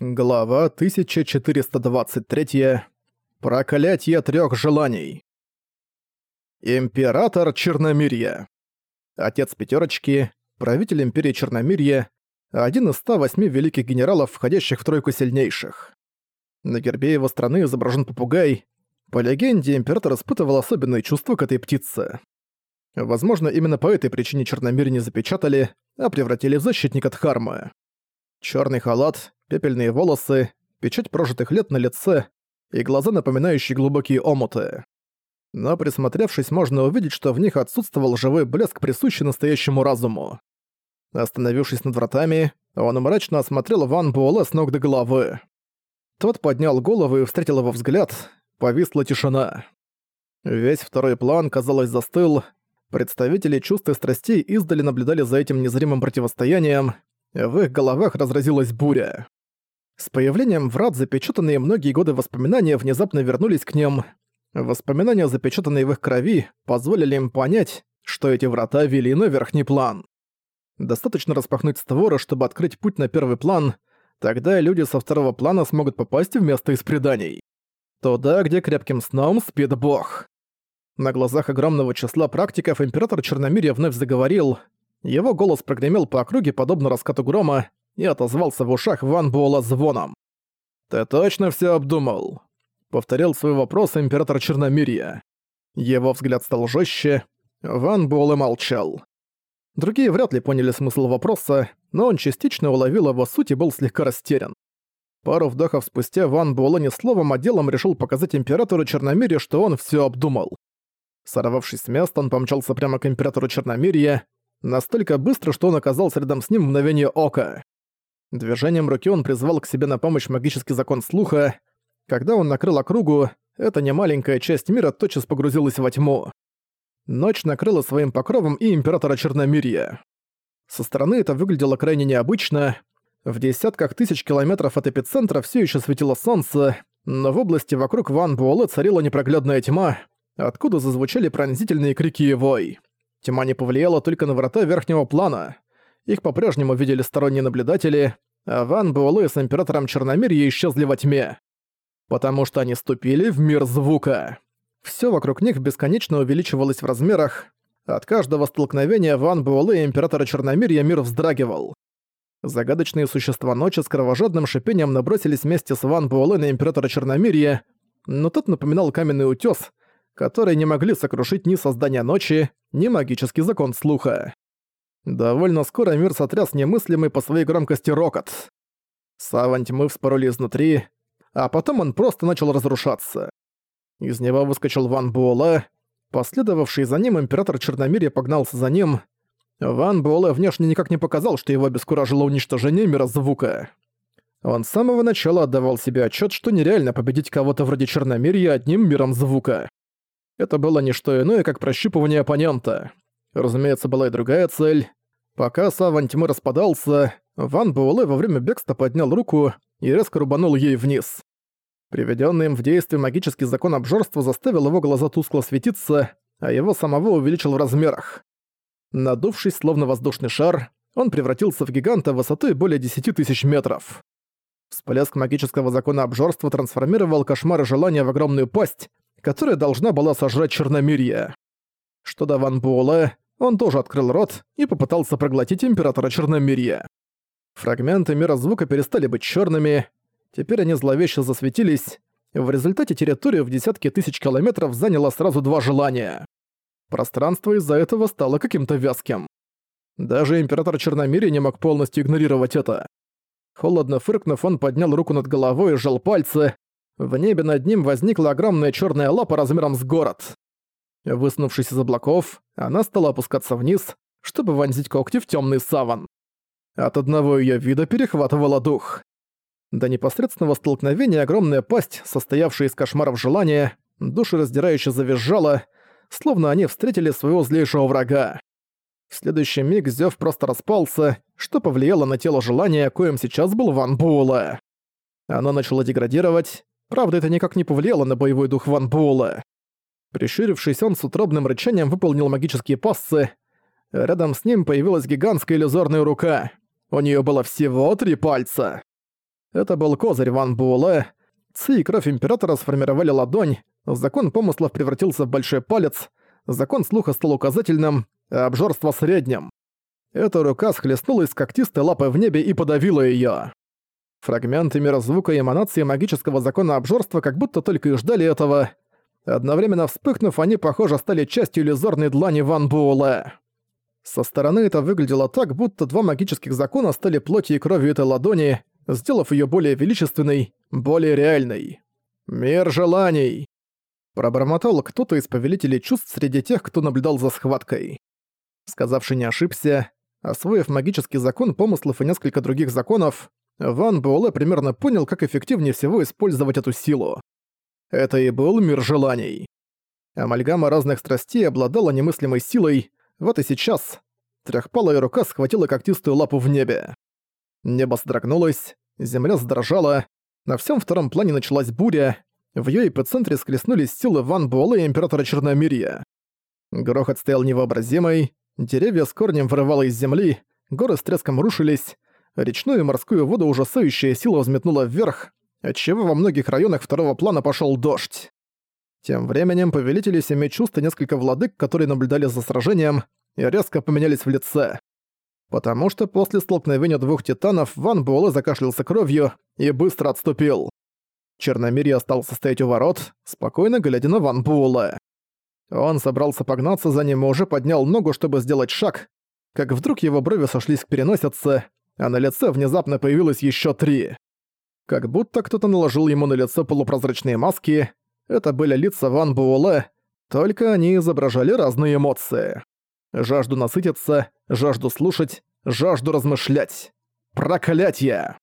Глава 1423. Проклятие трех желаний. Император Черномирья. Отец Пятерочки, правитель Империи Черномирья, один из 108 великих генералов, входящих в тройку сильнейших. На гербе его страны изображен попугай. По легенде, император испытывал особенные чувства к этой птице. Возможно, именно по этой причине Черномир не запечатали, а превратили в защитника Дхармы. Черный халат, пепельные волосы, печать прожитых лет на лице и глаза, напоминающие глубокие омуты. Но присмотревшись, можно увидеть, что в них отсутствовал живой блеск, присущий настоящему разуму. Остановившись над вратами, он мрачно осмотрел Ван Буэлэ с ног до головы. Тот поднял голову и встретил его взгляд. Повисла тишина. Весь второй план, казалось, застыл. Представители чувств и страстей издали наблюдали за этим незримым противостоянием, в их головах разразилась буря. С появлением врат запечатанные многие годы воспоминания внезапно вернулись к ним. Воспоминания, запечатанные в их крови, позволили им понять, что эти врата вели на верхний план. Достаточно распахнуть створы, чтобы открыть путь на первый план, тогда люди со второго плана смогут попасть в место из преданий. Туда, где крепким сном спит бог. На глазах огромного числа практиков император Черномирия вновь заговорил, его голос прогремел по округе, подобно раскату грома, и отозвался в ушах Ван Буэлла звоном. «Ты точно все обдумал?» Повторил свой вопрос император Черномирия. Его взгляд стал жестче. Ван Буэлэ молчал. Другие вряд ли поняли смысл вопроса, но он частично уловил его суть и был слегка растерян. Пару вдохов спустя Ван Буэлэ не словом, а делом решил показать императору Черномирия, что он все обдумал. Сорвавшись с места, он помчался прямо к императору Черномирия, настолько быстро, что он оказался рядом с ним в мгновение ока. Движением руки он призвал к себе на помощь магический закон слуха. Когда он накрыл округу, эта немаленькая часть мира тотчас погрузилась во тьму. Ночь накрыла своим покровом и Императора Черномирья. Со стороны это выглядело крайне необычно. В десятках тысяч километров от эпицентра все еще светило солнце, но в области вокруг Ван Буэлэ царила непроглядная тьма, откуда зазвучали пронзительные крики и вой. Тьма не повлияла только на врата верхнего плана. Их по-прежнему видели сторонние наблюдатели, а Ван Буэлэ с Императором Черномирья исчезли во тьме. Потому что они ступили в мир звука. Всё вокруг них бесконечно увеличивалось в размерах. От каждого столкновения Ван Буэлэ и Императора Черномирья мир вздрагивал. Загадочные существа ночи с кровожадным шипением набросились вместе с Ван Буэлэ на Императора Черномирья, но тот напоминал каменный утёс, которые не могли сокрушить ни создание ночи, ни магический закон слуха. Довольно скоро мир сотряс немыслимый по своей громкости рокот. Савань тьмы вспороли изнутри, а потом он просто начал разрушаться. Из него выскочил Ван Буэлэ, последовавший за ним император Черномирия погнался за ним. Ван Буэлэ внешне никак не показал, что его обескуражило уничтожение мира звука. Он с самого начала отдавал себе отчет, что нереально победить кого-то вроде Черномирия одним миром звука. Это было не что иное, как прощупывание оппонента. Разумеется, была и другая цель. Пока саван тьмы распадался, Ван Буэлэ во время бегства поднял руку и резко рубанул ей вниз. Приведённый им в действие магический закон обжорства заставил его глаза тускло светиться, а его самого увеличил в размерах. Надувшись, словно воздушный шар, он превратился в гиганта высотой более 10 тысяч метров. Всплеск магического закона обжорства трансформировал кошмары желания в огромную пасть, которая должна была сожрать Черномирье. Что до Ван Буэлэ, он тоже открыл рот и попытался проглотить Императора Черномирья. Фрагменты мира звука перестали быть черными, теперь они зловеще засветились, в результате территорию в десятки тысяч километров заняло сразу два желания. Пространство из-за этого стало каким-то вязким. Даже Император Черномирья не мог полностью игнорировать это. Холодно фыркнув, он поднял руку над головой и сжал пальцы, в небе над ним возникла огромная черная лапа размером с город. Выснувшись из облаков, она стала опускаться вниз, чтобы вонзить когти в темный саван. От одного ее вида перехватывала дух. До непосредственного столкновения огромная пасть, состоявшая из кошмаров желания, душераздирающе завизжала, словно они встретили своего злейшего врага. В следующий миг Зев просто распался, что повлияло на тело желания, коим сейчас был Ван Буэлэ. Оно начало деградировать, Правда, это никак не повлияло на боевой дух Ван Буэлла. Прищурившись, он с утробным рычанием выполнил магические пассы. Рядом с ним появилась гигантская иллюзорная рука. У нее было всего три пальца. Это был козырь Ван Буэлэ. Ци и кровь Императора сформировали ладонь, закон помыслов превратился в большой палец, закон слуха стал указательным, а обжорство — средним. Эта рука схлестнулась с когтистой лапой в небе и подавила её. Фрагменты мира звука и эманации магического закона обжорства как будто только и ждали этого. Одновременно вспыхнув, они, похоже, стали частью иллюзорной длани Ван Буэлэ. Со стороны это выглядело так, будто два магических закона стали плотью и кровью этой ладони, сделав её более величественной, более реальной. «Мир желаний!» Пробормотал кто-то из повелителей чувств среди тех, кто наблюдал за схваткой. Сказавший не ошибся, освоив магический закон помыслов и несколько других законов, Ван Буэлэ примерно понял, как эффективнее всего использовать эту силу. Это и был мир желаний. Амальгама разных страстей обладала немыслимой силой, вот и сейчас трехпалая рука схватила когтистую лапу в небе. Небо содрогнулось, земля задрожала, на всем втором плане началась буря, в её эпицентре схлестнулись силы Ван Буэлэ и Императора Черномирья. Грохот стоял невообразимый, деревья с корнем вырывало из земли, горы с треском рушились, речную и морскую воду ужасающая сила взметнула вверх, отчего во многих районах второго плана пошёл дождь. Тем временем повелители семи чувств и несколько владык, которые наблюдали за сражением, резко поменялись в лице. Потому что после столкновения двух титанов Ван Буэлэ закашлялся кровью и быстро отступил. Черномирье остался стоять у ворот, спокойно глядя на Ван Буэлэ. Он собрался погнаться за ним и уже поднял ногу, чтобы сделать шаг, как вдруг его брови сошлись к переносице, а на лице внезапно появилось еще три. Как будто кто-то наложил ему на лицо полупрозрачные маски. Это были лица Ван Буэлэ, только они изображали разные эмоции. Жажду насытиться, жажду слушать, жажду размышлять. Проклятье!